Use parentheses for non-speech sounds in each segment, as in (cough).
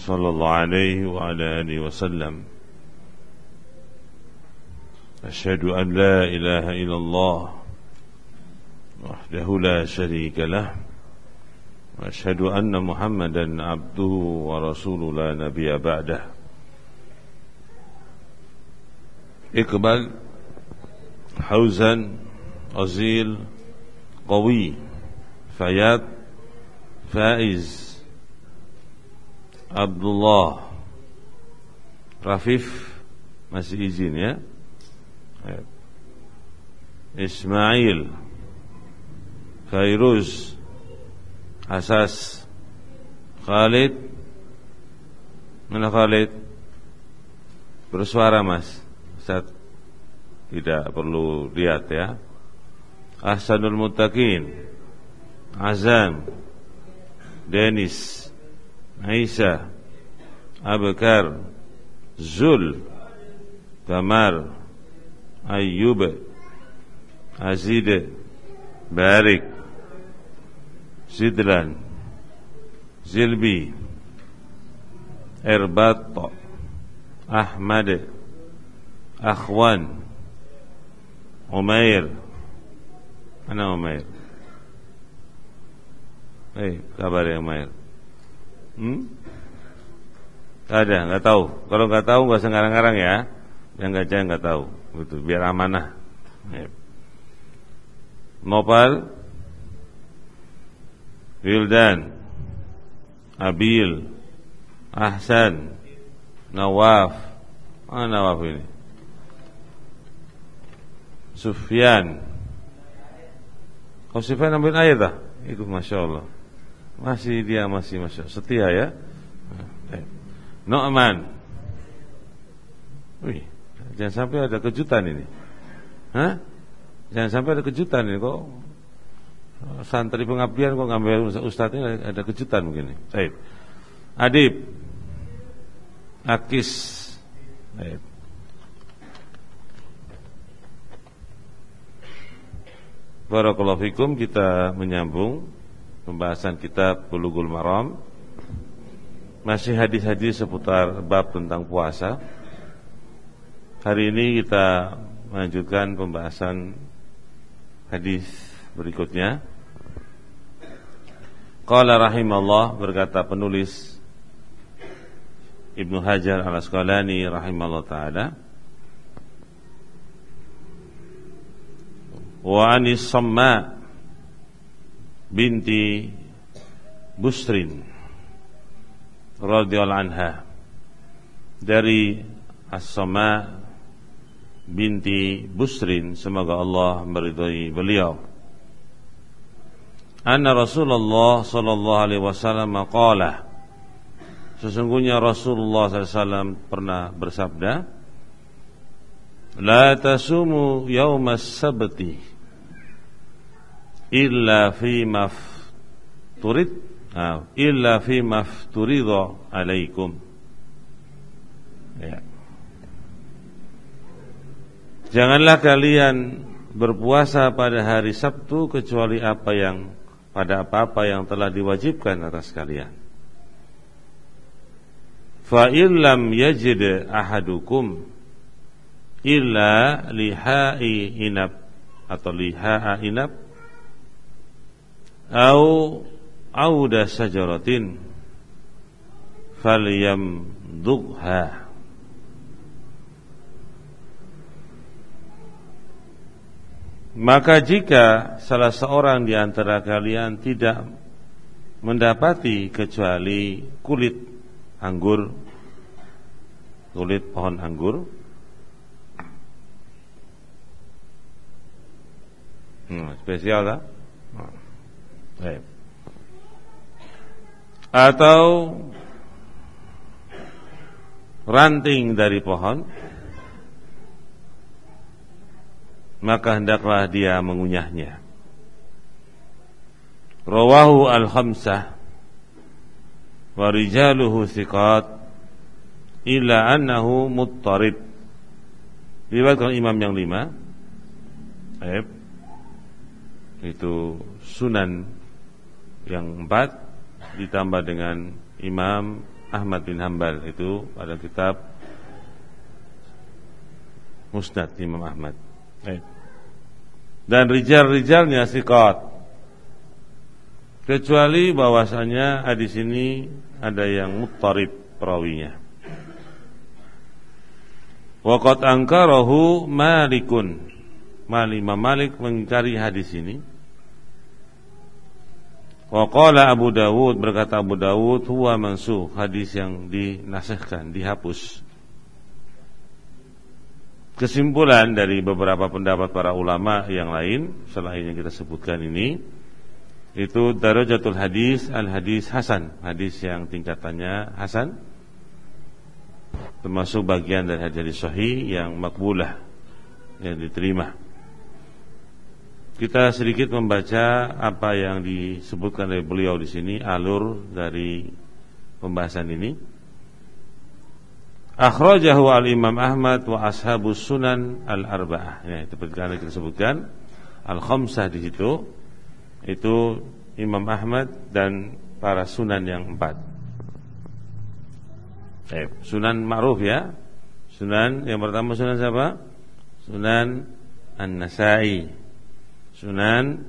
صلى الله عليه وعلى آله وسلم. أشهد أن لا إله إلا الله وحده لا شريك له وأشهد أن محمدا عبده ورسوله لا نبي بعده. اقبل حوزا أزيل قوي فياض فائز Abdullah. Rafif masih izin ya? Ismail. Fairuz Asas. Khalid. Mana Khalid? Bersuara mas. Ustaz Tidak perlu lihat ya. Ahsanul Muttaqin. Azam. Denis Aisyah Abkar Zul Tamar Ayyub Azid Barik Zidlan Zilbi Erbat Ahmad Akhwan Umair Mana Umair? Eh, kabar ya Umair? Hmm? Gak ada, nggak tahu. Kalau nggak tahu nggak usah ngarang-ngarang ya. Yang nggak jangan nggak tahu, gitu. Biar amanah. Ya. Nopal, Wildan, Abil, Ahsan, Nawaf. Mana Nawaf ini? Sufyan. Kau Sufyan ambil air dah? Itu masya Allah. Masih dia masih masya setia ya. Eh. Nu'man. Wih, jangan sampai ada kejutan ini. Hah? Jangan sampai ada kejutan ini kok santri pengabdian kok ngambil ustadz ini ada kejutan begini. Baik. Adib. Akis. Baik. Barakallahu fikum kita menyambung pembahasan kitab Bulughul Maram masih hadis-hadis seputar bab tentang puasa. Hari ini kita melanjutkan pembahasan hadis berikutnya. Qala rahimallah berkata penulis Ibnu Hajar Al-Asqalani rahimallahu taala Wa anis samma binti Busrin radhiyallahu anha dari As-Sama binti Busrin. Semoga Allah meridhai beliau. Anna Rasulullah sallallahu alaihi wasallam qala sesungguhnya Rasulullah SAW pernah bersabda la tasumu yaumas sabti illa fi mafturid nah, illa fi mafturidha alaikum ya. Janganlah kalian berpuasa pada hari Sabtu kecuali apa yang pada apa-apa yang telah diwajibkan atas kalian. Fa illam yajid ahadukum illa lihai inab atau lihaa inab au auda sajaratin falyamdugha Maka jika salah seorang di antara kalian tidak mendapati kecuali kulit anggur, kulit pohon anggur, hmm, spesial tak? Baik. Atau ranting dari pohon maka hendaklah dia mengunyahnya. Rawahu al-khamsah wa rijaluhu thiqat illa annahu muttarib. Diriwayatkan imam yang lima. Baik. Itu sunan yang empat ditambah dengan Imam Ahmad bin Hambal itu pada kitab Musnad Imam Ahmad. Dan rijal-rijalnya siqat. Kecuali bahwasanya hadis ini ada yang muttarib perawinya. Waqat angkarahu Malikun. Malik Malik mengingkari hadis ini. Waqala Abu Dawud berkata Abu Dawud huwa mansuh hadis yang dinasihkan dihapus. Kesimpulan dari beberapa pendapat para ulama yang lain selain yang kita sebutkan ini itu darajatul hadis al hadis hasan, hadis yang tingkatannya hasan termasuk bagian dari hadis sahih yang makbulah yang diterima. Kita sedikit membaca apa yang disebutkan oleh beliau di sini alur dari pembahasan ini. Akhrajahu al-Imam Ahmad wa ashabus sunan al-arba'ah. Ya, itu perkara kita sebutkan al-khamsah di situ itu Imam Ahmad dan para sunan yang empat. Eh, sunan ma'ruf ya. Sunan yang pertama sunan siapa? Sunan An-Nasai Sunan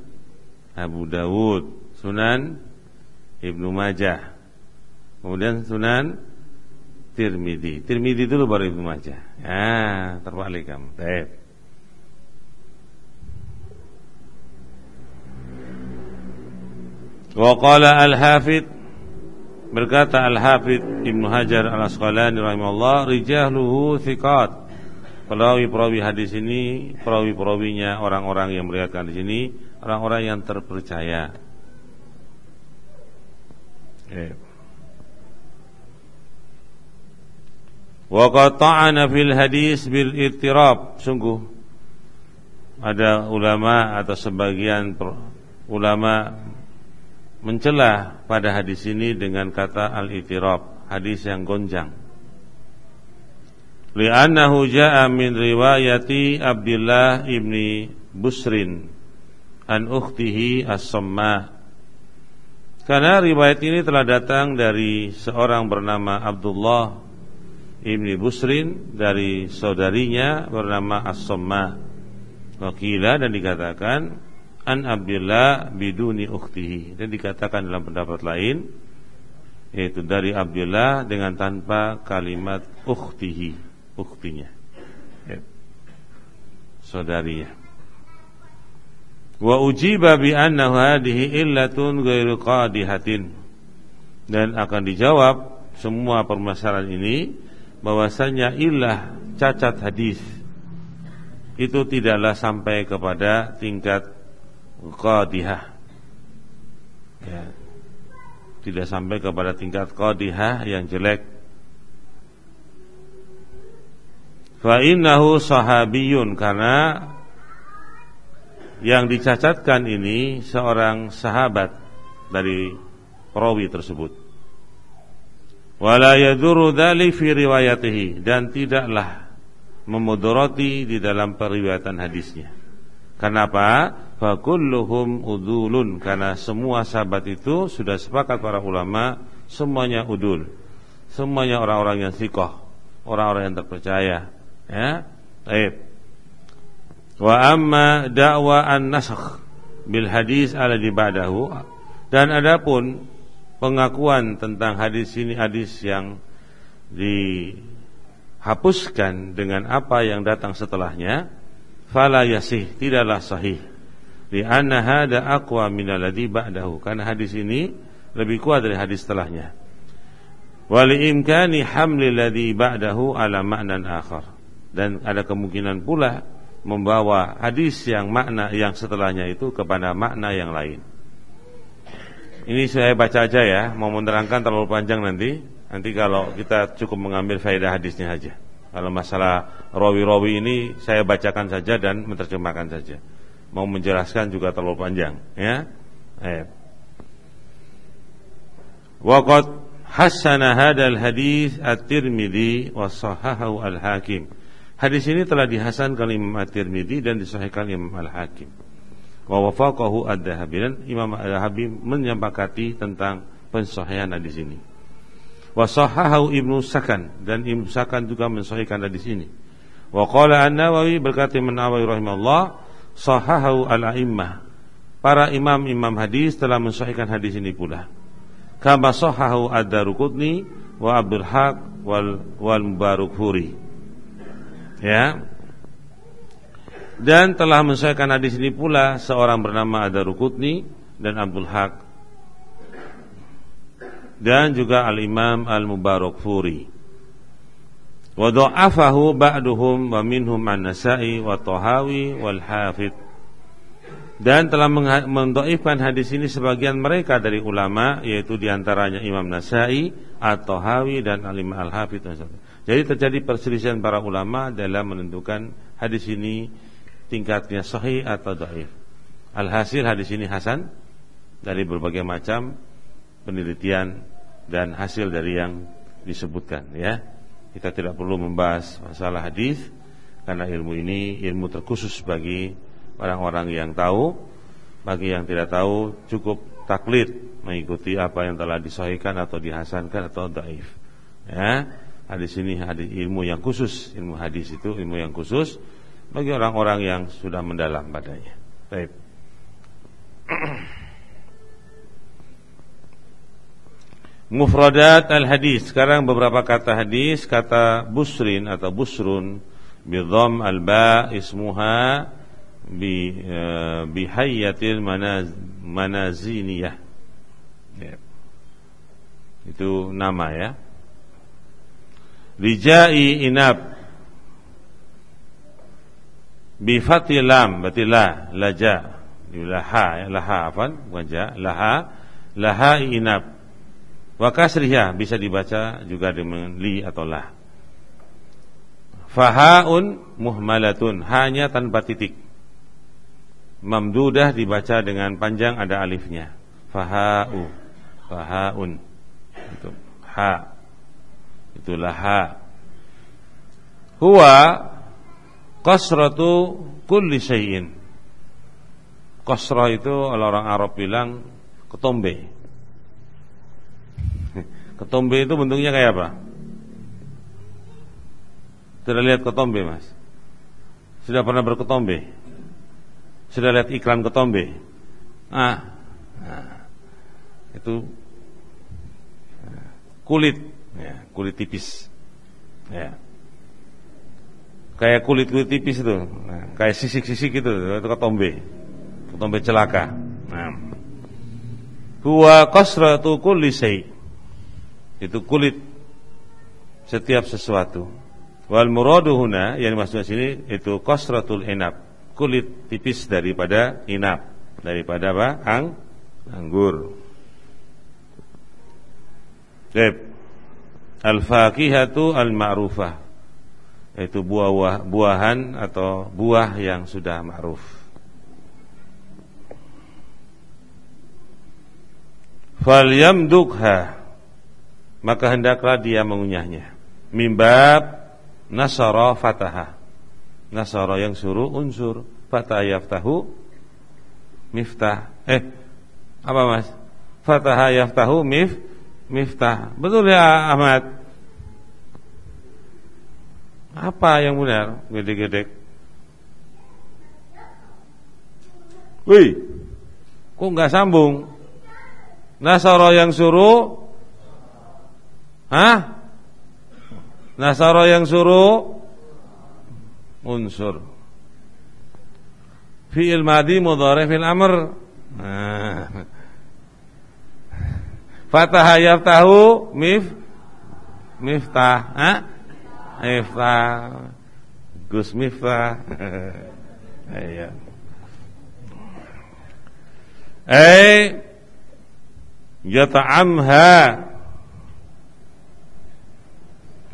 Abu Dawud, Sunan Ibnu Majah. Kemudian Sunan Tirmidzi. Tirmidzi dulu baru Ibnu Majah. Ya, terbalik kamu. Baik. Wa qala al-Hafidz berkata Al-Hafidz Ibnu Hajar Al-Asqalani rahimahullah rijaluhu thiqat Perawi-perawi hadis ini, perawi-perawinya orang-orang yang meriwayatkan di sini, orang-orang yang terpercaya. Eh. Wa qata'ana fil hadis bil ittirab. Sungguh ada ulama atau sebagian ulama mencela pada hadis ini dengan kata al-ittirab, hadis yang gonjang li'annahu ja'a min riwayati Abdullah ibni Busrin an ukhtihi as-Samma karena riwayat ini telah datang dari seorang bernama Abdullah ibni Busrin dari saudarinya bernama As-Samma wakila dan dikatakan an Abdullah biduni ukhtihi. Dan dikatakan dalam pendapat lain yaitu dari Abdullah dengan tanpa kalimat ukhtihi ukhtinya ya. saudarinya. Wa ujiba bi annahu hadhihi illatun ghairu qadihatin. Dan akan dijawab semua permasalahan ini bahwasanya ilah cacat hadis itu tidaklah sampai kepada tingkat qadihah. Ya. Tidak sampai kepada tingkat qadihah yang jelek Fa innahu sahabiyun karena yang dicacatkan ini seorang sahabat dari perawi tersebut. Wala yadurru fi riwayatihi dan tidaklah memudarati di dalam periwayatan hadisnya. Kenapa? Fa kulluhum udulun karena semua sahabat itu sudah sepakat para ulama semuanya udul. Semuanya orang-orang yang sikoh, orang-orang yang terpercaya Ya. Baik. Wa amma da'wa an-nasakh bil hadis ala ba'dahu dan adapun pengakuan tentang hadis ini hadis yang dihapuskan dengan apa yang datang setelahnya fala yasih tidaklah sahih di anna hada aqwa min alladhi ba'dahu karena hadis ini lebih kuat dari hadis setelahnya wali imkani hamli alladhi ba'dahu ala ma'nan akhar dan ada kemungkinan pula membawa hadis yang makna yang setelahnya itu kepada makna yang lain. Ini saya baca aja ya, mau menerangkan terlalu panjang nanti. Nanti kalau kita cukup mengambil faedah hadisnya saja. Kalau masalah rawi-rawi ini saya bacakan saja dan menerjemahkan saja. Mau menjelaskan juga terlalu panjang, ya. Eh. Waqad hassana hadal hadis at-Tirmidzi wa sahahahu al-Hakim. Hadis ini telah dihasankan Imam At-Tirmidzi dan disahihkan Imam Al-Hakim. Wa wafaqahu Ad-Dahabi dan Imam Ad-Dahabi menyepakati tentang pensahihan hadis ini. Wa sahahu Ibnu Sakan dan Ibnu Sakan juga mensahihkan hadis ini. Wa qala An-Nawawi berkata Imam Nawawi rahimahullah sahahu al-a'immah. Para imam-imam hadis telah mensahihkan hadis ini pula. Kama sahahu Ad-Daruqutni wa Abdul Haq wal wal Mubarakfuri. Ya. Dan telah mensahihkan hadis ini pula seorang bernama Ad-Daruqutni dan Abdul Haq dan juga Al-Imam Al-Mubarakfuri. Wa dha'afahu ba'duhum wa minhum An-Nasa'i wa Tahawi wal Hafidh. Dan telah mendoifkan hadis ini sebagian mereka dari ulama yaitu di antaranya Imam Nasai, At-Tahawi dan Al-Imam Al-Hafidh. Jadi terjadi perselisihan para ulama dalam menentukan hadis ini tingkatnya sahih atau dhaif. Alhasil hadis ini hasan dari berbagai macam penelitian dan hasil dari yang disebutkan ya. Kita tidak perlu membahas masalah hadis karena ilmu ini ilmu terkhusus bagi orang-orang yang tahu. Bagi yang tidak tahu cukup taklid mengikuti apa yang telah disahihkan atau dihasankan atau daif. Ya. Hadis ini hadis ilmu yang khusus, ilmu hadis itu ilmu yang khusus bagi orang-orang yang sudah mendalam padanya. Baik. (clears throat) Mufradat al-hadis Sekarang beberapa kata hadis Kata busrin atau busrun Bidham al-ba ismuha bi, uh, Bihayyatil manaz, manaziniyah ya. Itu nama ya Rijai inab Bifatilam Berarti la Laja Laha ya, Laha apa? Wajah Laha Laha inab Wa kasriha bisa dibaca juga dengan li atau lah. Fahaun muhmalatun hanya tanpa titik. Mamdudah dibaca dengan panjang ada alifnya. Fahau. Fahaun. Itu ha. Itulah ha. Huwa qasratu kulli syai'in. Qasrah itu orang Arab bilang ketombe (laughs) Ketombe itu bentuknya kayak apa? Sudah lihat ketombe mas? Sudah pernah berketombe? Sudah lihat iklan ketombe? Ah, nah, itu kulit, ya, kulit tipis, ya. Kayak kulit kulit tipis itu, nah, kayak sisik-sisik itu, itu ketombe, ketombe celaka. Nah. Huwa kasratu kulli syai' itu kulit setiap sesuatu. Wal muradu huna yang dimaksud sini itu kosratul inab, kulit tipis daripada inab, daripada apa? Ang anggur. Baik. Al-faqihatu al-ma'rufah Yaitu buah buahan atau buah yang sudah ma'ruf Falyamdukha maka hendaklah dia mengunyahnya. Mimbab nasara fataha. Nasara yang suruh unsur fatah yaftahu miftah. Eh, apa Mas? Fataha yaftahu mif miftah. Betul ya Ahmad? Apa yang benar? Gede-gede. Wih, kok nggak sambung? Nasara yang suruh Hah? Nasara yang suruh unsur. Fi'il madi mudhari fil amr. Nah. Fataha yaftahu mif miftah. Ha? Miftah. Gus miftah. (laughs) Iya. Eh yata'amha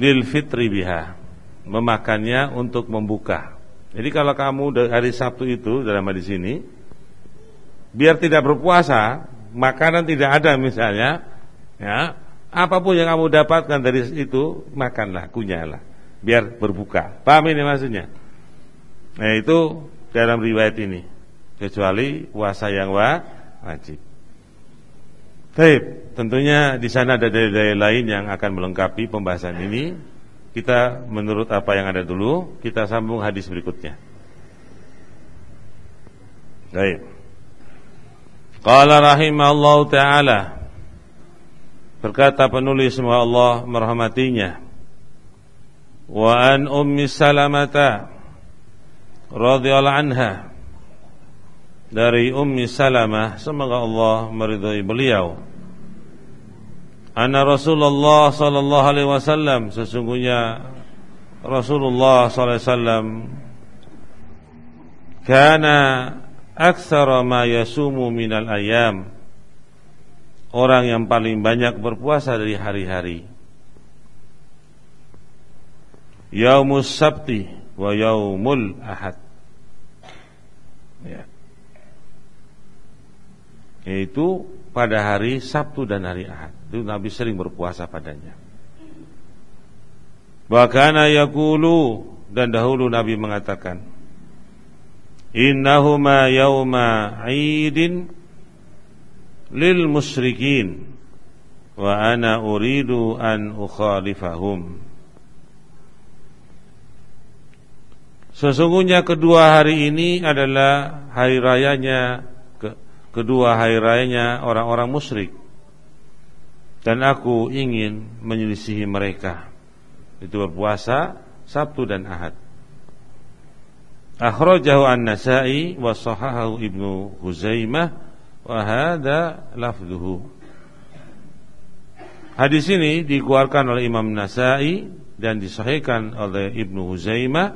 lil fitri biha memakannya untuk membuka. Jadi kalau kamu hari Sabtu itu dalam hadis ini biar tidak berpuasa, makanan tidak ada misalnya, ya, apa pun yang kamu dapatkan dari itu makanlah, kunyahlah biar berbuka. Paham ini maksudnya? Nah, itu dalam riwayat ini kecuali puasa yang wajib. Baik, tentunya di sana ada dalil-dalil lain yang akan melengkapi pembahasan ini. Kita menurut apa yang ada dulu, kita sambung hadis berikutnya. Baik. Qala rahimahullah taala. Berkata penulis semoga Allah merahmatinya. Wa an ummi salamata radhiyallahu anha. Dari Ummi Salamah semoga Allah meridhai beliau. Anna Rasulullah sallallahu alaihi wasallam sesungguhnya Rasulullah sallallahu alaihi wasallam kana aktsara ma yasumu minal ayam orang yang paling banyak berpuasa dari hari-hari Yaumus Sabti wa yaumul Ahad ya yaitu pada hari Sabtu dan hari Ahad. Itu Nabi sering berpuasa padanya. Bahkan yaqulu dan dahulu Nabi mengatakan Innahuma yauma idin lil musyrikin. Wa ana uridu an ukhalifahum. Sesungguhnya kedua hari ini adalah hari rayanya kedua hari rayanya orang-orang musyrik. Dan aku ingin menyelisihi mereka. Itu berpuasa Sabtu dan Ahad akhrajahu an-Nasa'i wa sahahahu Ibnu Huzaimah wa hadha lafdhuhu Hadis ini dikeluarkan oleh Imam Nasa'i dan disahihkan oleh Ibnu Huzaimah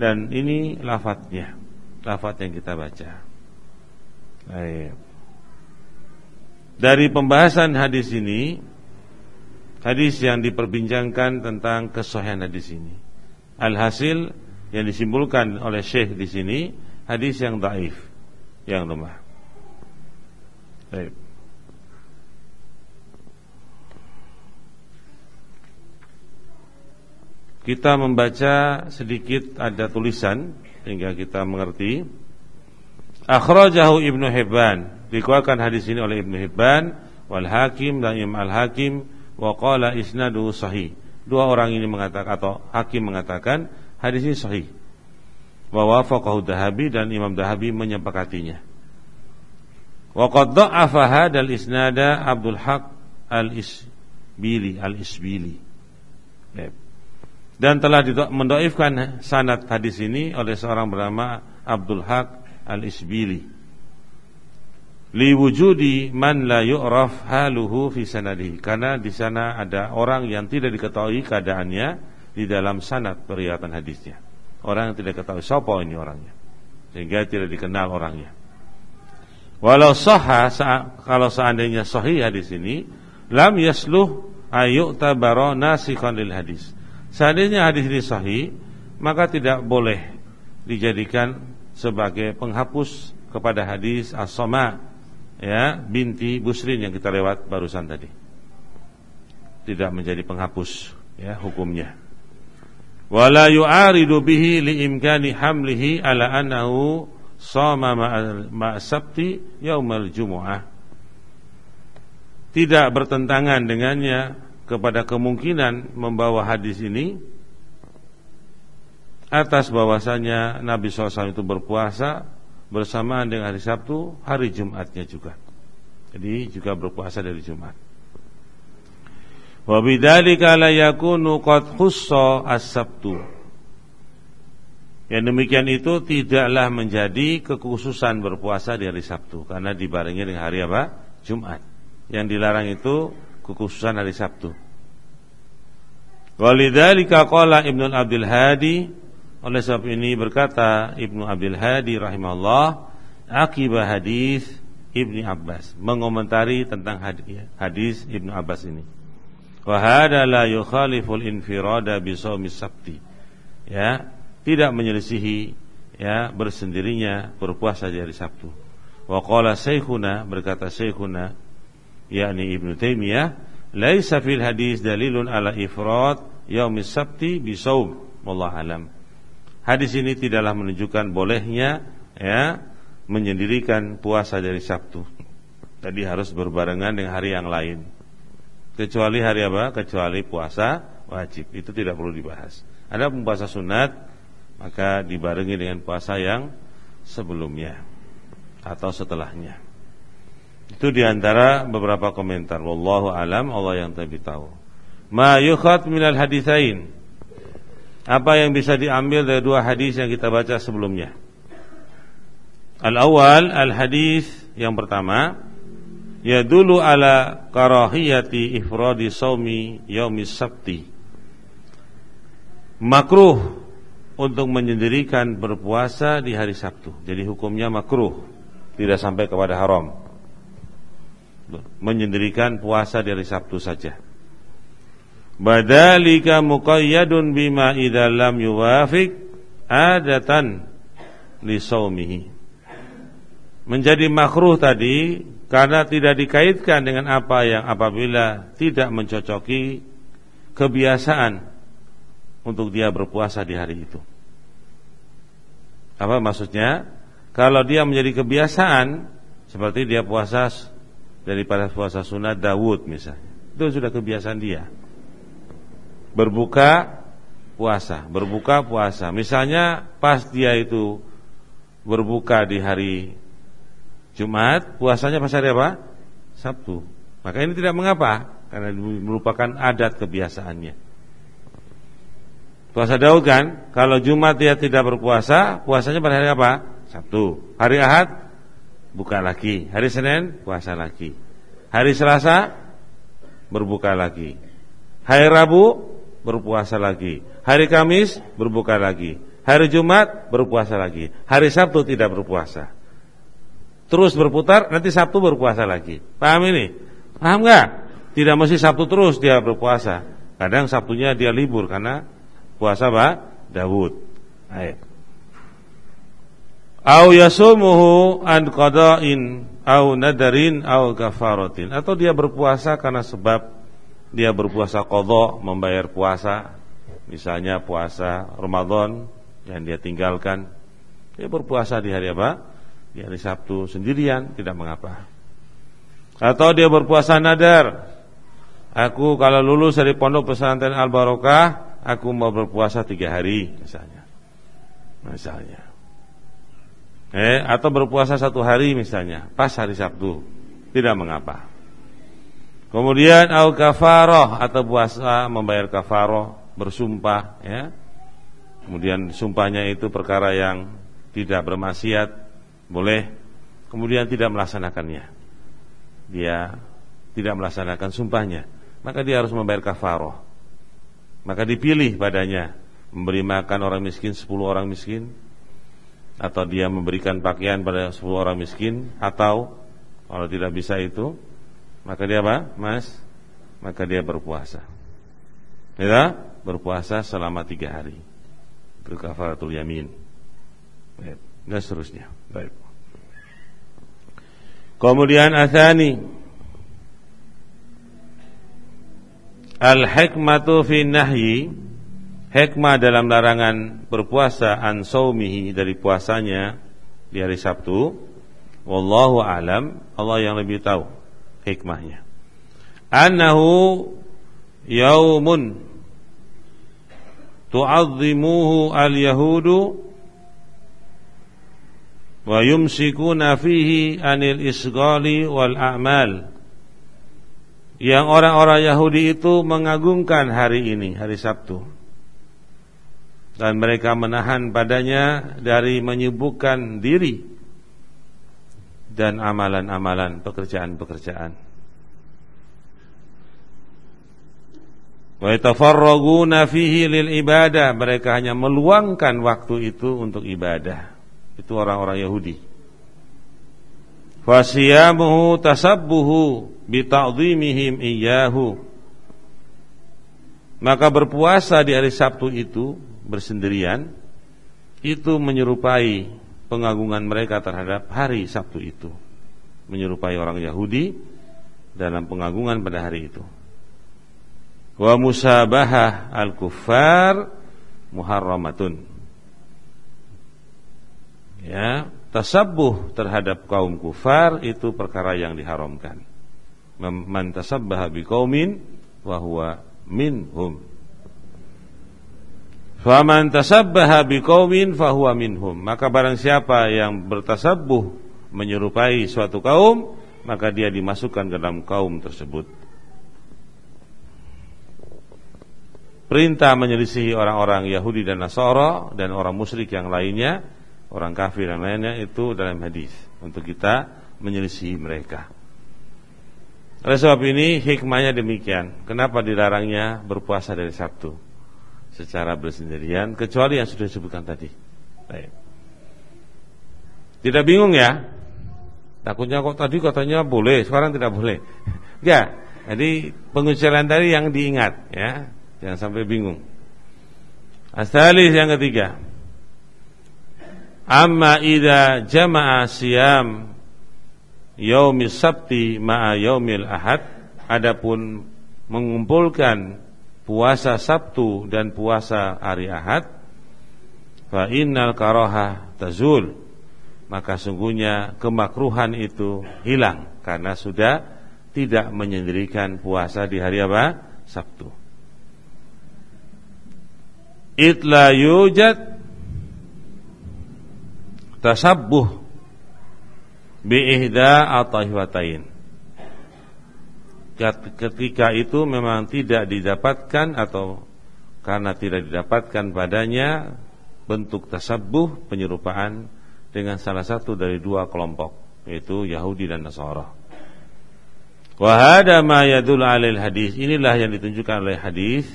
dan ini lafadznya lafadz yang kita baca Baik. Dari pembahasan hadis ini, hadis yang diperbincangkan tentang kesohian hadis ini. Alhasil yang disimpulkan oleh Syekh di sini hadis yang daif, yang lemah. Kita membaca sedikit ada tulisan sehingga kita mengerti. Akhrajahu Ibnu Hibban. Dikeluarkan hadis ini oleh Ibnu Hibban wal Hakim dan Imam Al Hakim wa qala isnadu sahih. Dua orang ini mengatakan atau Hakim mengatakan hadis ini sahih. Wa wafaqahu Dahabi dan Imam Dahabi menyepakatinya. Wa qad hadzal isnada Abdul Haq Al-Isbili Al-Isbili. Dan telah mendoifkan sanad hadis ini oleh seorang bernama Abdul Haq al-Isbili li wujudi man la yu'raf haluhu fi sanadihi karena di sana ada orang yang tidak diketahui keadaannya di dalam sanad periwayatan hadisnya orang yang tidak ketahui siapa ini orangnya sehingga tidak dikenal orangnya walau sahha kalau seandainya sahih hadis ini lam yasluh ayu'tabara nasikhan lil hadis seandainya hadis ini sahih maka tidak boleh dijadikan sebagai penghapus kepada hadis As-Sama ya binti Busrin yang kita lewat barusan tadi. Tidak menjadi penghapus ya hukumnya. Wala yu'aridu bihi imkani hamlihi ala annahu sama ma sabti yaumal jumu'ah. Tidak bertentangan dengannya kepada kemungkinan membawa hadis ini atas bahwasanya Nabi SAW itu berpuasa bersamaan dengan hari Sabtu, hari Jumatnya juga. Jadi juga berpuasa dari Jumat. Wa bidzalika la yakunu qad khussa as-sabtu. Yang demikian itu tidaklah menjadi kekhususan berpuasa di hari Sabtu karena dibarengi dengan hari apa? Jumat. Yang dilarang itu kekhususan hari Sabtu. Walidzalika qala Ibnu Abdul Hadi oleh sebab ini berkata Ibnu Abdul Hadi rahimahullah akibah hadis Ibni Abbas mengomentari tentang hadis Ibnu Abbas ini. Wa hada la yukhaliful infirada bi sabti. Ya, tidak menyelisihi ya bersendirinya berpuasa di hari Sabtu. Wa qala Syekhuna berkata Syekhuna yakni Ibnu Taimiyah laisa fil hadis dalilun ala ifrad yaumis sabti bi saum wallahu alam Hadis ini tidaklah menunjukkan bolehnya ya menyendirikan puasa dari Sabtu. Jadi harus berbarengan dengan hari yang lain. Kecuali hari apa? Kecuali puasa wajib. Itu tidak perlu dibahas. Ada puasa sunat, maka dibarengi dengan puasa yang sebelumnya atau setelahnya. Itu di antara beberapa komentar. Wallahu alam, Allah yang lebih tahu. Ma yukhat minal hadithain. Apa yang bisa diambil dari dua hadis yang kita baca sebelumnya? Al-awwal, al-hadis yang pertama, ya dulu ala karahiyati ifradi saumi yaumis sabti. Makruh untuk menyendirikan berpuasa di hari Sabtu. Jadi hukumnya makruh tidak sampai kepada haram. Menyendirikan puasa di hari Sabtu saja. Badalika muqayyadun bima idza lam yuwafiq adatan li saumihi menjadi makruh tadi karena tidak dikaitkan dengan apa yang apabila tidak mencocoki kebiasaan untuk dia berpuasa di hari itu. Apa maksudnya? Kalau dia menjadi kebiasaan seperti dia puasa daripada puasa sunat Dawud misalnya. Itu sudah kebiasaan dia. Berbuka puasa, berbuka puasa. Misalnya pas dia itu berbuka di hari Jumat, puasanya pas hari apa? Sabtu. Maka ini tidak mengapa karena merupakan adat kebiasaannya. Puasa Daud kan, kalau Jumat dia tidak berpuasa, puasanya pada hari apa? Sabtu. Hari Ahad buka lagi, hari Senin puasa lagi. Hari Selasa berbuka lagi. Hari Rabu berpuasa lagi. Hari Kamis berbuka lagi. Hari Jumat berpuasa lagi. Hari Sabtu tidak berpuasa terus berputar, nanti Sabtu berpuasa lagi. Paham ini? Paham nggak? Tidak mesti Sabtu terus dia berpuasa. Kadang Sabtunya dia libur karena puasa apa? Dawud. Ayo. Au yasumuhu an qada'in au nadarin au kafaratin atau dia berpuasa karena sebab dia berpuasa qadha membayar puasa misalnya puasa Ramadan yang dia tinggalkan dia berpuasa di hari apa di hari Sabtu sendirian tidak mengapa. Atau dia berpuasa nadar. Aku kalau lulus dari pondok pesantren Al Barokah, aku mau berpuasa tiga hari misalnya. Misalnya. Eh, atau berpuasa satu hari misalnya, pas hari Sabtu, tidak mengapa. Kemudian au kafaroh atau puasa membayar kafaroh, bersumpah, ya. Kemudian sumpahnya itu perkara yang tidak bermaksiat boleh. Kemudian tidak melaksanakannya. Dia tidak melaksanakan sumpahnya. Maka dia harus membayar kafaroh. Maka dipilih padanya memberi makan orang miskin 10 orang miskin. Atau dia memberikan pakaian pada 10 orang miskin. Atau kalau tidak bisa itu maka dia apa? Mas? Maka dia berpuasa. Ya berpuasa selama tiga hari. Berkafaratul yamin. Dan seterusnya. Baik Kemudian asani Al-hikmatu fi nahyi. Hikmah dalam larangan berpuasa an saumihi dari puasanya di hari Sabtu. Wallahu alam. Allah yang lebih tahu hikmahnya. Annahu yaumun tu'azzimuhu al-yahudu wa yumsikuna fihi anil isghali wal a'mal. Yang orang-orang Yahudi itu mengagungkan hari ini hari Sabtu. Dan mereka menahan padanya dari menyibukkan diri dan amalan-amalan pekerjaan-pekerjaan. Wa yatafarraguna fihi lil ibadah. Mereka hanya meluangkan waktu itu untuk ibadah itu orang-orang Yahudi. Fasiyamuhu tasabbuhu bita'zimihim iyyahu. Maka berpuasa di hari Sabtu itu bersendirian itu menyerupai pengagungan mereka terhadap hari Sabtu itu. Menyerupai orang Yahudi dalam pengagungan pada hari itu. Wa musabahah al-kuffar muharramatun ya tasabuh terhadap kaum kufar itu perkara yang diharamkan. Man tasabbaha biqaumin wa huwa minhum. Faman tasabbaha biqaumin fahuwa minhum. Maka barang siapa yang bertasabuh menyerupai suatu kaum, maka dia dimasukkan ke dalam kaum tersebut. Perintah menyelisihi orang-orang Yahudi dan Nasara dan orang musyrik yang lainnya orang kafir dan lainnya itu dalam hadis untuk kita menyelisihi mereka. Oleh sebab ini hikmahnya demikian. Kenapa dilarangnya berpuasa dari Sabtu secara bersendirian kecuali yang sudah disebutkan tadi. Baik. Tidak bingung ya? Takutnya kok tadi katanya boleh, sekarang tidak boleh. (laughs) Ya, jadi pengucilan tadi yang diingat ya, jangan sampai bingung. Astalis yang ketiga. Amma idza jama'a siyam yaumis sabti ma'a yaumil ahad adapun mengumpulkan puasa Sabtu dan puasa hari Ahad fa innal karaha tazul maka sungguhnya kemakruhan itu hilang karena sudah tidak menyendirikan puasa di hari apa? Sabtu. Itla yujad tasabbuh biihda atahwatain ketika itu memang tidak didapatkan atau karena tidak didapatkan padanya bentuk tasabbuh penyerupaan dengan salah satu dari dua kelompok yaitu Yahudi dan Nasara. Wa hada ma yadul alil hadis. Inilah yang ditunjukkan oleh hadis.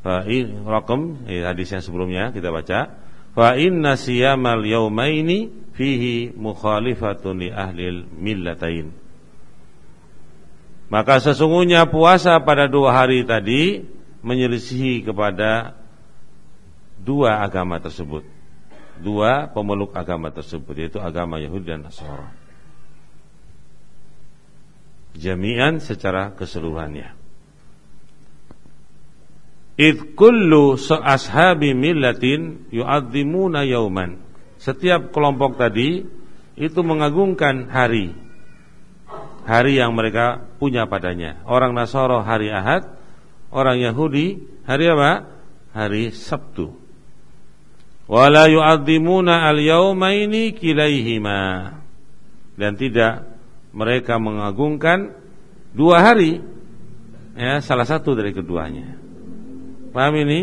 Fa rakam eh, hadis yang sebelumnya kita baca fa inna siyamal yaumaini fihi mukhalifatun li ahli millatain. Maka sesungguhnya puasa pada dua hari tadi menyelisihi kepada dua agama tersebut. Dua pemeluk agama tersebut yaitu agama Yahudi dan Nasara jami'an secara keseluruhannya Id kullu ashabi millatin yu'adzimuna yauman. Setiap kelompok tadi itu mengagungkan hari. Hari yang mereka punya padanya. Orang Nasara hari Ahad, orang Yahudi hari apa? Hari Sabtu. Wala yu'adzimuna al-yaumaini kilaihima. Dan tidak mereka mengagungkan dua hari ya salah satu dari keduanya. Paham ini?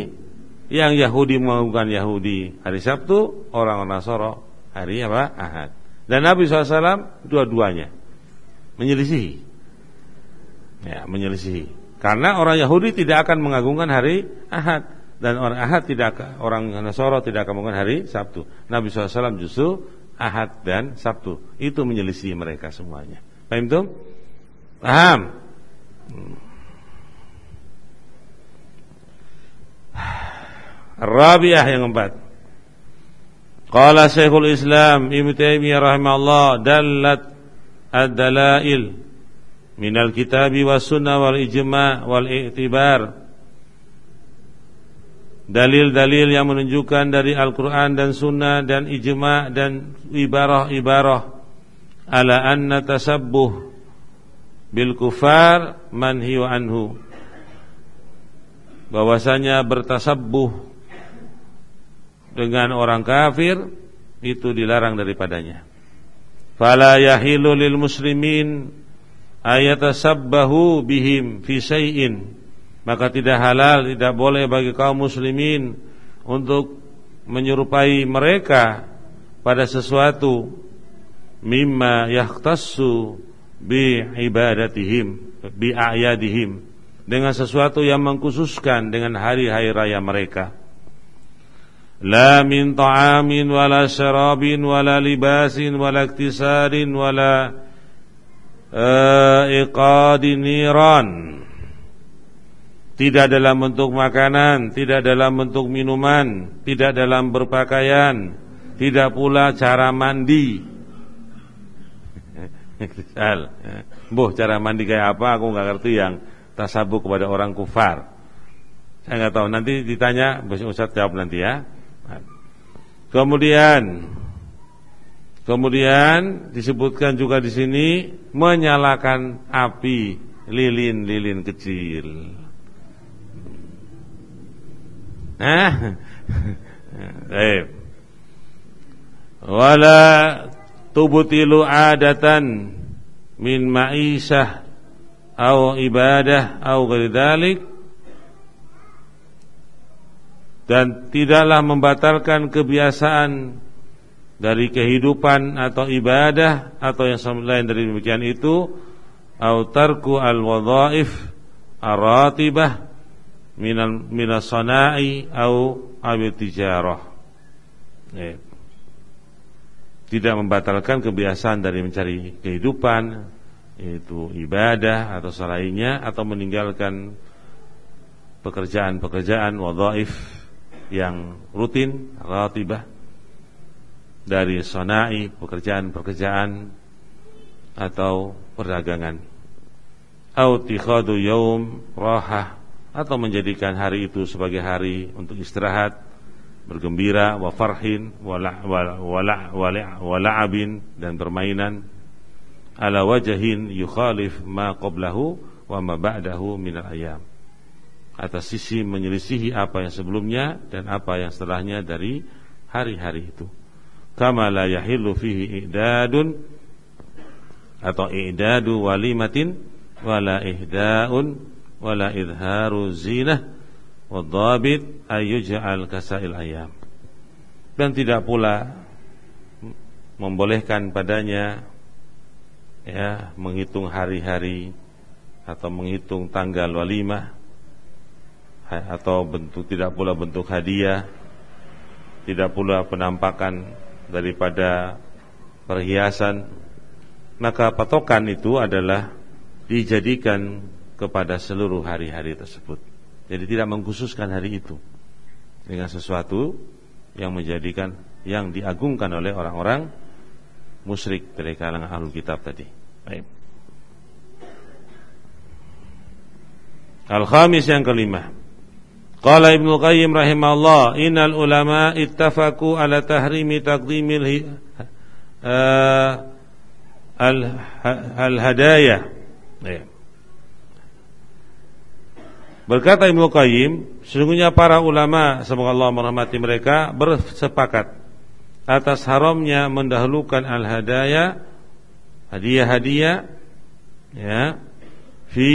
Yang Yahudi melakukan Yahudi hari Sabtu, orang Nasoro hari apa? Ahad. Dan Nabi SAW dua-duanya menyelisihi. Ya, menyelisihi. Karena orang Yahudi tidak akan mengagungkan hari Ahad dan orang Ahad tidak orang Nasoro tidak akan mengagungkan hari Sabtu. Nabi SAW justru Ahad dan Sabtu itu menyelisihi mereka semuanya. Paham? Paham? Hmm. Rabiah yang keempat. Qala Syekhul Islam Ibnu Taimiyah rahimahullah dallat ad-dalail minal kitabi was sunnah wal ijma' wal i'tibar dalil-dalil yang menunjukkan dari Al-Quran dan Sunnah dan ijma' dan ibarah-ibarah ala anna tasabbuh bil kufar manhi wa anhu bahwasanya bertasabbuh dengan orang kafir itu dilarang daripadanya. Fala yahilu lil muslimin ayatasabbahu bihim fi syai'in. Maka tidak halal, tidak boleh bagi kaum muslimin untuk menyerupai mereka pada sesuatu mimma yahtassu bi ibadatihim bi a'yadihim dengan sesuatu yang mengkhususkan dengan hari-hari raya mereka. La min ta'amin wala syarabin wala libasin wala iktisarin wala uh, iqadin niran. Tidak dalam bentuk makanan, tidak dalam bentuk minuman, tidak dalam berpakaian, tidak pula cara mandi. (laughs) Boh cara mandi kayak apa aku nggak ngerti yang tasabuh kepada orang kufar. Saya nggak tahu, nanti ditanya Ustaz jawab nanti ya. Kemudian Kemudian disebutkan juga di sini menyalakan api lilin-lilin kecil. Nah, (laughs) baik. Wala tubtilu adatan min ma'isah atau ibadah atau ghairi dan tidaklah membatalkan kebiasaan dari kehidupan atau ibadah atau yang lain dari demikian itu. Au tarku al wadhaif aratibah minal minas sana'i au awil tijarah ya. tidak membatalkan kebiasaan dari mencari kehidupan itu ibadah atau selainnya atau meninggalkan pekerjaan-pekerjaan wadhaif yang rutin ratibah dari sonai pekerjaan-pekerjaan atau perdagangan. Au tikhadu yaum rahah atau menjadikan hari itu sebagai hari untuk istirahat bergembira wa farhin wala wala wala abin dan permainan ala wajhin yukhalif ma qablahu wa ma ba'dahu min al-ayam atas sisi menyelisihi apa yang sebelumnya dan apa yang setelahnya dari hari-hari itu. Kama la yahillu fihi i'dadun atau i'dadu walimatin wala ihdaun wala idharu zinah wadhabit ayyuj'al kasail ayam dan tidak pula membolehkan padanya ya menghitung hari-hari atau menghitung tanggal walimah atau bentuk tidak pula bentuk hadiah tidak pula penampakan daripada perhiasan maka patokan itu adalah dijadikan kepada seluruh hari-hari tersebut. Jadi tidak mengkhususkan hari itu dengan sesuatu yang menjadikan yang diagungkan oleh orang-orang musyrik dari kalangan ahlul kitab tadi Al-khamis yang kelima Qala Ibnu Qayyim rahimahullah, "Innal ulama ittafaqu ala tahrimi taqdimil uh, al-hadaya." Ya. Berkata Ibnu Qayyim, sesungguhnya para ulama semoga Allah merahmati mereka bersepakat atas haramnya mendahulukan al-hadaya hadiah-hadiah ya fi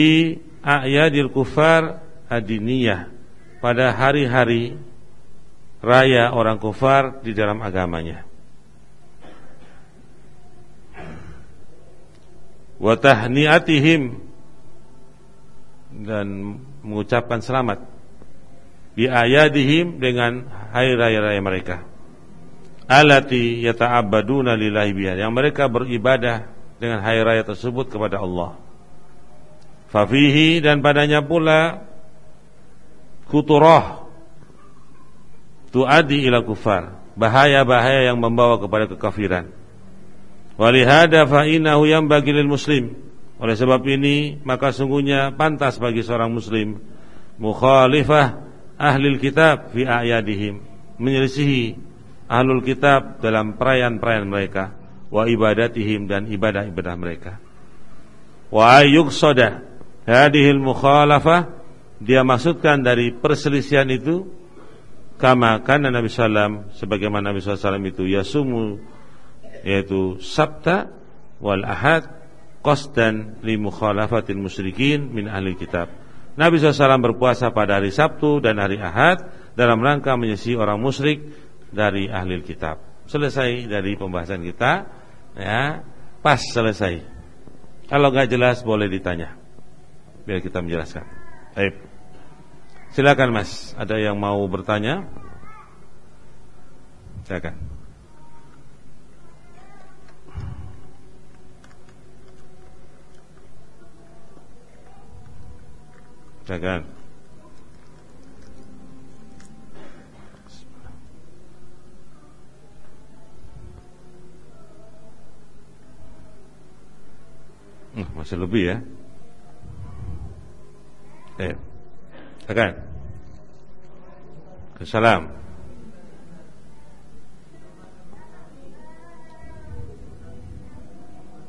a'yadil kufar adiniyah pada hari-hari raya orang kufar di dalam agamanya. Wa tahniatihim dan mengucapkan selamat bi ayadihim dengan hari raya-raya mereka. Alati yata'abbaduna lillahi biha yang mereka beribadah dengan hari raya tersebut kepada Allah. Fafihi dan padanya pula kuturah tuadi ila kufar. Bahaya-bahaya yang membawa kepada kekafiran. Walihada fa innahu bagi lil muslim. Oleh sebab ini maka sungguhnya pantas bagi seorang muslim mukhalifah ahli kitab fi ayadihim. Menyelisihi ahlul kitab dalam perayaan-perayaan mereka wa ibadatihim dan ibadah-ibadah mereka wa ayyuqsada hadhil mukhalafah dia maksudkan dari perselisihan itu kama kana Nabi sallam sebagaimana Nabi sallam itu yasumu yaitu sabta wal ahad qasdan li mukhalafatil musyrikin min ahli kitab. Nabi SAW berpuasa pada hari Sabtu dan hari Ahad dalam rangka menyisi orang musyrik dari ahli kitab. Selesai dari pembahasan kita, ya, pas selesai. Kalau nggak jelas boleh ditanya, biar kita menjelaskan. Baik. Silakan Mas, ada yang mau bertanya? Silakan. Silakan. Hmm, masih lebih ya. Eh. Silakan. Salam.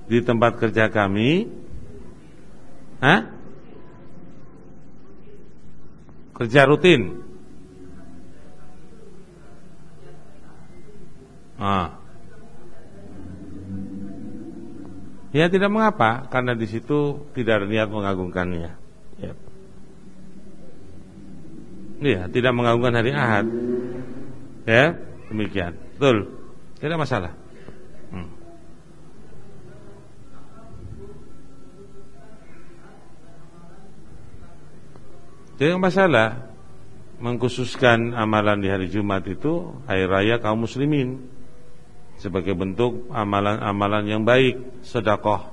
di tempat kerja kami Hah? Kerja rutin ah. Ya tidak mengapa Karena di situ tidak ada niat mengagungkannya. Ya. Iya, tidak mengagungkan hari Ahad. Ya, demikian. Betul, tidak masalah. Hmm. Tidak masalah mengkhususkan amalan di hari Jumat itu hari raya kaum muslimin sebagai bentuk amalan-amalan yang baik, sedekah.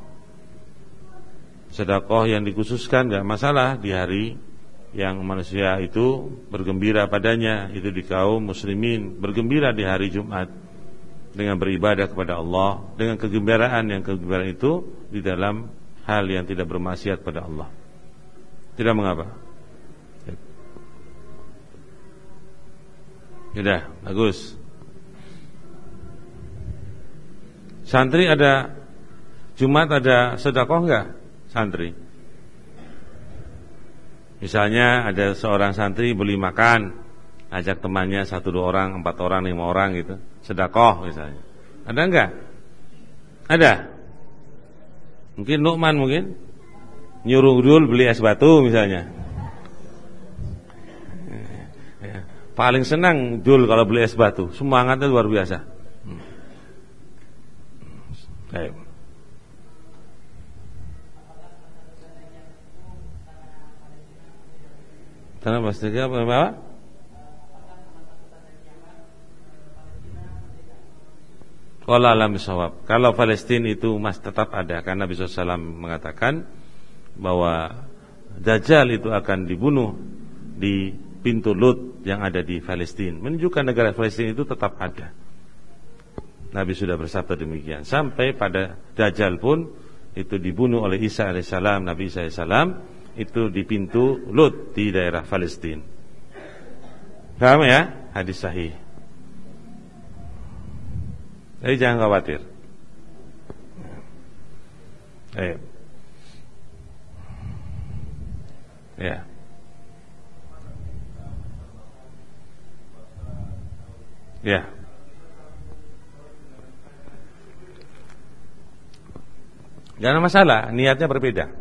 Sedekah yang dikhususkan tidak masalah di hari yang manusia itu bergembira padanya itu di kaum muslimin bergembira di hari Jumat dengan beribadah kepada Allah dengan kegembiraan yang kegembiraan itu di dalam hal yang tidak bermaksiat pada Allah. Tidak mengapa. Sudah, bagus. Santri ada Jumat ada sedekah enggak? Santri. Misalnya ada seorang santri beli makan, ajak temannya satu dua orang, empat orang, lima orang gitu, sedekah misalnya. Ada enggak? Ada. Mungkin Nukman mungkin nyuruh dulu beli es batu misalnya. Paling senang Jul kalau beli es batu Semangatnya luar biasa Ayo. Tanah pasti apa? apa? Kalau alam sawab. Kalau Palestina itu mas tetap ada karena Nabi SAW mengatakan bahwa Dajjal itu akan dibunuh di pintu Lut yang ada di Palestina menunjukkan negara Palestina itu tetap ada. Nabi sudah bersabda demikian sampai pada Dajjal pun itu dibunuh oleh Isa alaihissalam Nabi Isa alaihissalam itu di pintu Lut di daerah Palestina. Paham ya? Hadis sahih. Jadi jangan khawatir. Ayo. Ya. Ya. Jangan masalah, niatnya berbeda.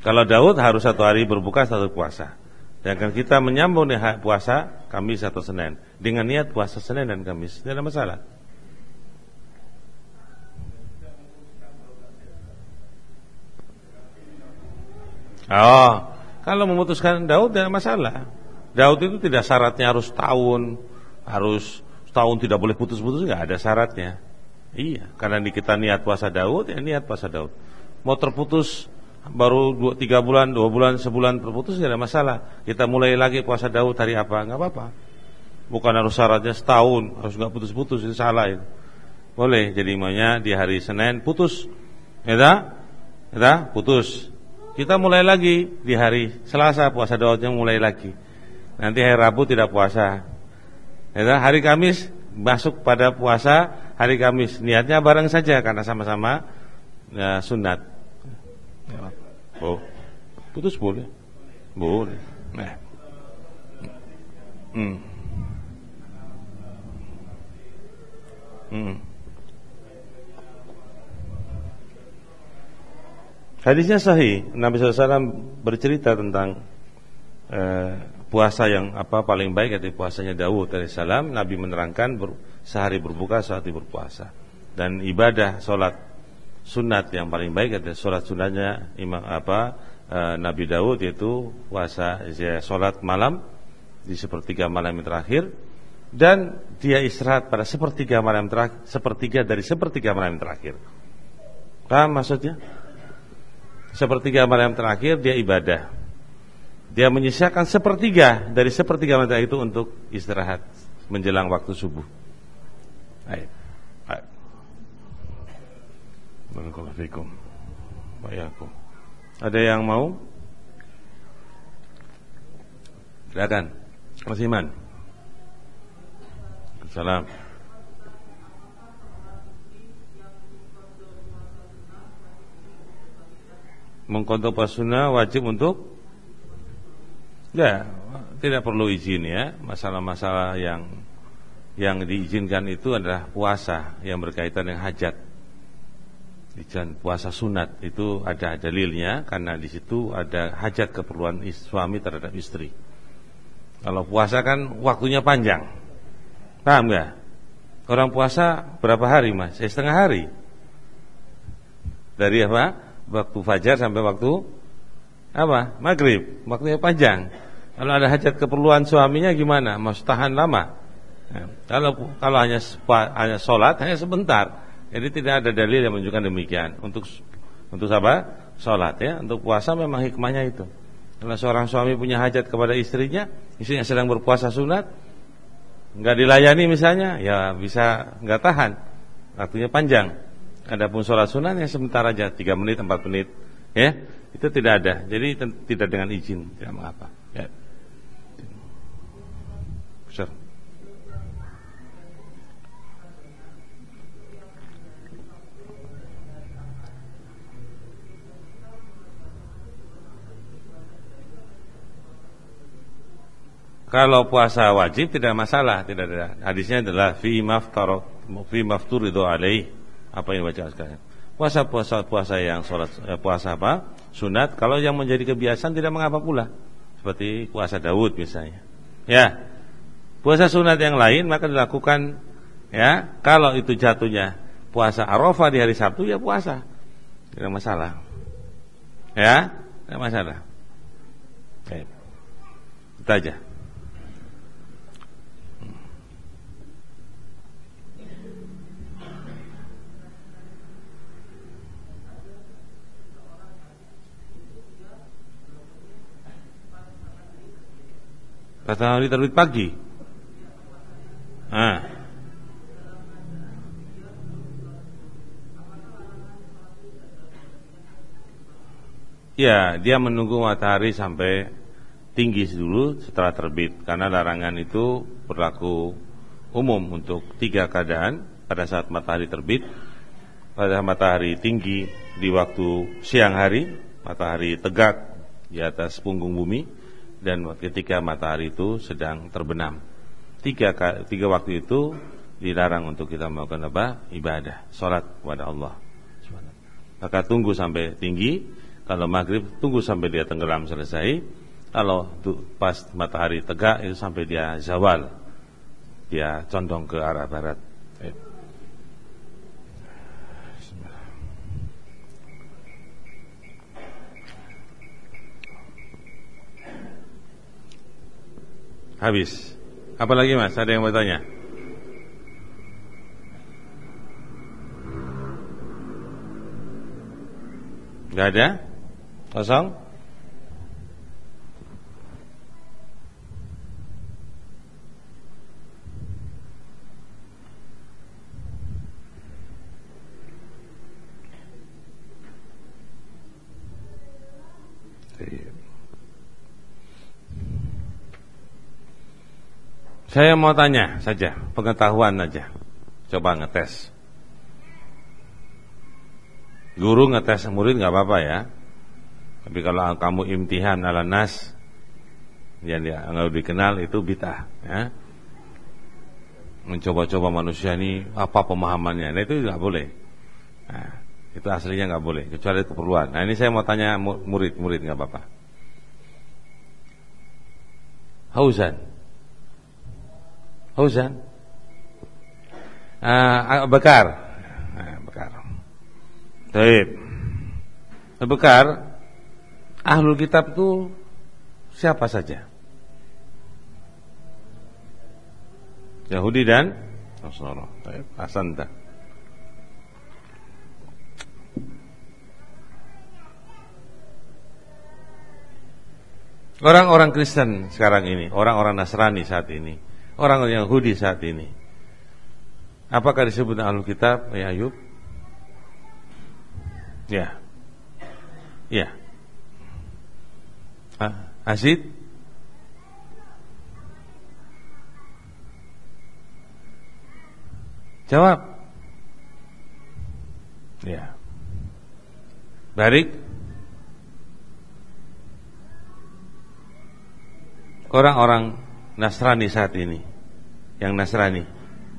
Kalau Daud harus satu hari berbuka satu puasa. Sedangkan kita menyambung nih puasa Kamis atau Senin dengan niat puasa Senin dan Kamis, tidak ada masalah. Oh, kalau memutuskan Daud tidak masalah. Daud itu tidak syaratnya harus tahun, harus setahun tidak boleh putus-putus nggak ada syaratnya. Iya, karena di kita niat puasa Daud, ya niat puasa Daud. Mau terputus baru dua, tiga bulan, dua bulan, sebulan terputus tidak ada masalah. Kita mulai lagi puasa Daud hari apa, nggak apa-apa. Bukan harus syaratnya setahun, harus nggak putus-putus itu salah itu. Boleh, jadi maunya di hari Senin putus, ya ya putus. Kita mulai lagi di hari Selasa puasa Daudnya mulai lagi. Nanti hari Rabu tidak puasa, Ya, hari Kamis masuk pada puasa hari Kamis. Niatnya bareng saja karena sama-sama ya, sunat. Ya. Oh, putus boleh, boleh. Nah. Hmm. Hmm. Hadisnya sahih. Nabi SAW bercerita tentang eh, puasa yang apa paling baik yaitu puasanya Daud alaihissalam Nabi menerangkan ber, sehari berbuka sehari berpuasa. Dan ibadah sholat sunat yang paling baik adalah sholat sunatnya imam apa e, Nabi Daud yaitu puasa ya, sholat malam di sepertiga malam yang terakhir. Dan dia istirahat pada sepertiga malam terakhir sepertiga dari sepertiga malam yang terakhir. Paham maksudnya? Sepertiga malam terakhir dia ibadah. Dia menyisakan sepertiga dari sepertiga malam itu untuk istirahat menjelang waktu subuh. طيب Barakallahu fikum. Ada yang mau? Silakan. Mas Iman. Salam. Mengkodok sunnah wajib untuk Ya, tidak perlu izin ya Masalah-masalah yang yang diizinkan itu adalah puasa yang berkaitan dengan hajat. Izin puasa sunat itu ada dalilnya karena di situ ada hajat keperluan suami terhadap istri. Kalau puasa kan waktunya panjang. Paham nggak? Orang puasa berapa hari mas? Eh, setengah hari. Dari apa? Waktu fajar sampai waktu apa? Maghrib. Waktunya panjang. Kalau ada hajat keperluan suaminya gimana? Mau tahan lama? Ya. Kalau kalau hanya hanya sholat hanya sebentar. Jadi tidak ada dalil yang menunjukkan demikian. Untuk untuk apa? Sholat ya. Untuk puasa memang hikmahnya itu. Kalau seorang suami punya hajat kepada istrinya, istrinya sedang berpuasa sunat, nggak dilayani misalnya, ya bisa nggak tahan. Waktunya panjang. Adapun sholat sunat yang sebentar aja, 3 menit, 4 menit, ya itu tidak ada. Jadi tidak dengan izin, tidak mengapa. Ya. Kalau puasa wajib tidak masalah, tidak ada. Hadisnya adalah fi maftaro fi mafturidu alaih. Apa yang baca sekarang? Puasa puasa puasa yang sholat eh, puasa apa? Sunat. Kalau yang menjadi kebiasaan tidak mengapa pula. Seperti puasa Daud misalnya. Ya. Puasa sunat yang lain maka dilakukan ya. Kalau itu jatuhnya puasa Arafah di hari Sabtu ya puasa. Tidak masalah. Ya, tidak masalah. Oke. Itu aja. Matahari terbit pagi. Ah. Ya, dia menunggu matahari sampai tinggi dulu setelah terbit karena larangan itu berlaku umum untuk tiga keadaan pada saat matahari terbit, pada matahari tinggi di waktu siang hari, matahari tegak di atas punggung bumi, dan ketika matahari itu sedang terbenam. Tiga, tiga waktu itu dilarang untuk kita melakukan apa? Ibadah, sholat kepada Allah. Maka tunggu sampai tinggi. Kalau maghrib tunggu sampai dia tenggelam selesai. Kalau pas matahari tegak itu sampai dia zawal. Dia condong ke arah barat. Habis. Apa lagi mas? Ada yang mau tanya? Gak ada? Kosong? Saya mau tanya saja, pengetahuan saja. Coba ngetes. Guru ngetes murid nggak apa-apa ya. Tapi kalau kamu imtihan ala nas yang nggak dikenal itu bid'ah ya. Mencoba-coba manusia ini apa pemahamannya. Nah itu nggak boleh. Nah, itu aslinya nggak boleh kecuali keperluan. Nah ini saya mau tanya murid-murid nggak apa-apa. Hausan Fauzan uh, Bekar uh, Bekar Baik Bekar Ahlul kitab itu Siapa saja? Yahudi dan Nasara Hasan Orang-orang Kristen sekarang ini, orang-orang Nasrani saat ini, orang Yahudi saat ini. Apakah disebut Alkitab Kitab ya Ayub? Ya. Ya. Ah, Asid? Jawab. Ya. Barik? Orang-orang Nasrani saat ini yang Nasrani,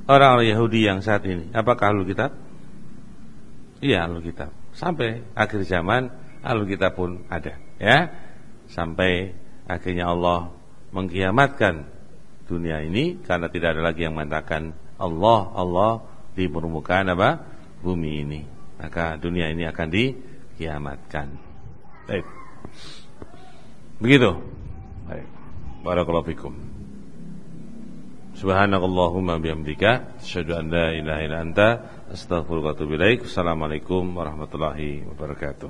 orang-orang Yahudi yang saat ini, apakah ahlu kitab? Iya ahlu kitab. Sampai akhir zaman ahlu kitab pun ada, ya. Sampai akhirnya Allah mengkiamatkan dunia ini karena tidak ada lagi yang mengatakan Allah Allah di permukaan apa? Bumi ini. Maka dunia ini akan dikiamatkan. Baik. Begitu. Baik. Barakallahu fikum Subhanakallahumma bihamdika asyhadu an la ilaha illa anta astaghfiruka wa. Assalamualaikum warahmatullahi wabarakatuh.